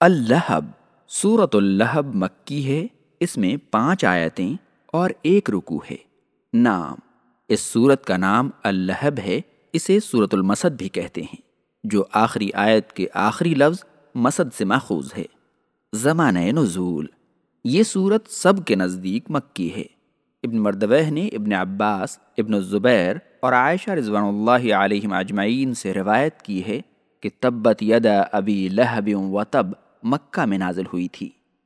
اللہب سورت اللہب مکی ہے، اس میں پانچ آیتیں اور ایک رکو ہے۔ نام اس سورت کا نام اللہب ہے، اسے سورت المسد بھی کہتے ہیں، جو آخری آیت کے آخری لفظ مسد سے ماخوذ ہے۔ زمانۂ نزول، یہ صورت سب کے نزدیک مکی ہے۔ ابن مردوہ نے ابن عباس، ابن الزبیر اور عائشہ رضوان اللہ علیہ اجمعین سے روایت کی ہے کہ تبت یدا ابی لہب و تب مکہ میں نازل ہوئی تھی۔